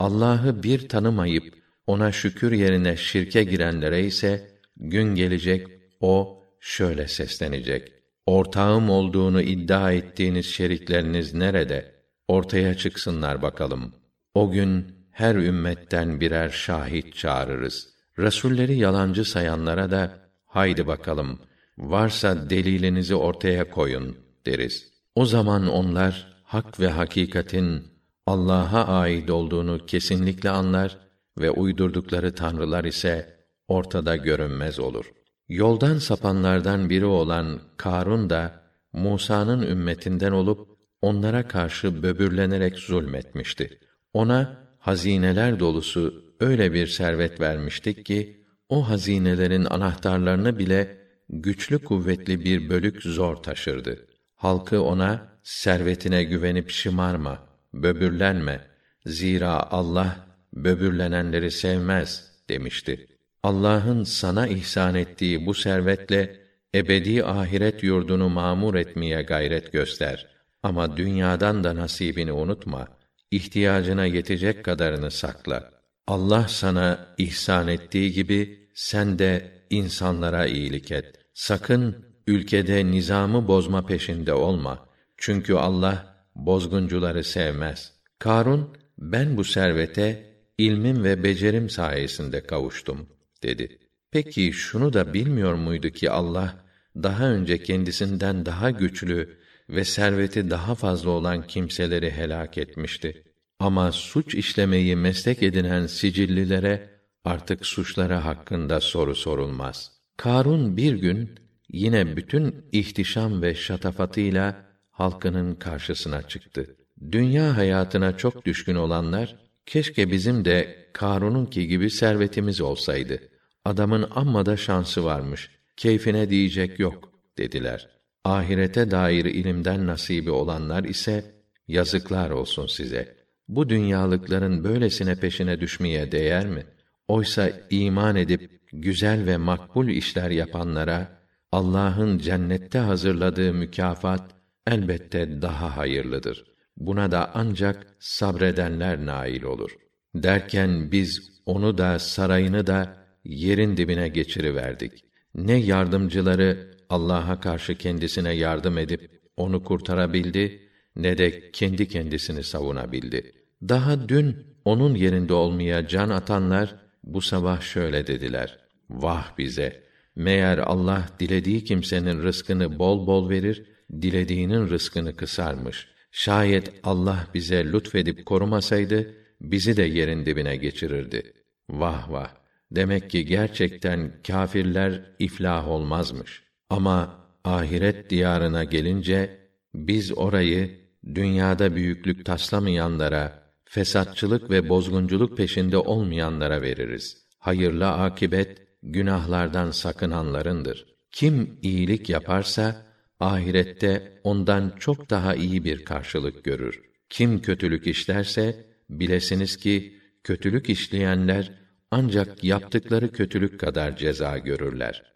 Allah'ı bir tanımayıp ona şükür yerine şirke girenlere ise gün gelecek o şöyle seslenecek. Ortağım olduğunu iddia ettiğiniz şerikleriniz nerede? Ortaya çıksınlar bakalım. O gün her ümmetten birer şahit çağırırız. Resulleri yalancı sayanlara da haydi bakalım varsa delilinizi ortaya koyun deriz. O zaman onlar hak ve hakikatin Allah'a ait olduğunu kesinlikle anlar ve uydurdukları tanrılar ise ortada görünmez olur. Yoldan sapanlardan biri olan Karun da Musa'nın ümmetinden olup onlara karşı böbürlenerek zulmetmişti. Ona hazineler dolusu öyle bir servet vermiştik ki o hazinelerin anahtarlarını bile güçlü kuvvetli bir bölük zor taşırdı. Halkı ona servetine güvenip şımarma, böbürlenme. Zira Allah böbürlenenleri sevmez demişti. Allah'ın sana ihsan ettiği bu servetle ebedi ahiret yurdunu mamur etmeye gayret göster. Ama dünyadan da nasibini unutma. İhtiyacına yetecek kadarını sakla. Allah sana ihsan ettiği gibi sen de insanlara iyilik et. Sakın ülkede nizamı bozma peşinde olma. Çünkü Allah bozguncuları sevmez. Karun ben bu servete ilmim ve becerim sayesinde kavuştum dedi. Peki şunu da bilmiyor muydu ki Allah daha önce kendisinden daha güçlü ve serveti daha fazla olan kimseleri helak etmişti. Ama suç işlemeyi meslek edinen sicillilere artık suçları hakkında soru sorulmaz. Karun bir gün yine bütün ihtişam ve şatafatıyla halkının karşısına çıktı. Dünya hayatına çok düşkün olanlar keşke bizim de Karun'unki gibi servetimiz olsaydı. Adamın amma da şansı varmış. Keyfine diyecek yok dediler. Ahirete dair ilimden nasibi olanlar ise yazıklar olsun size. Bu dünyalıkların böylesine peşine düşmeye değer mi? Oysa iman edip güzel ve makbul işler yapanlara Allah'ın cennette hazırladığı mükafat elbette daha hayırlıdır. Buna da ancak sabredenler nail olur. Derken biz onu da sarayını da yerin dibine geçiriverdik. Ne yardımcıları Allah'a karşı kendisine yardım edip onu kurtarabildi ne de kendi kendisini savunabildi. Daha dün onun yerinde olmaya can atanlar bu sabah şöyle dediler: Vah bize! Meğer Allah dilediği kimsenin rızkını bol bol verir, dilediğinin rızkını kısarmış. Şayet Allah bize lütfedip korumasaydı bizi de yerin dibine geçirirdi. Vah vah! Demek ki gerçekten kâfirler iflah olmazmış. Ama ahiret diyarına gelince biz orayı dünyada büyüklük taslamayanlara, fesatçılık ve bozgunculuk peşinde olmayanlara veririz. Hayırlı akibet günahlardan sakınanlarındır. Kim iyilik yaparsa ahirette ondan çok daha iyi bir karşılık görür. Kim kötülük işlerse bilesiniz ki kötülük işleyenler ancak yaptıkları kötülük kadar ceza görürler.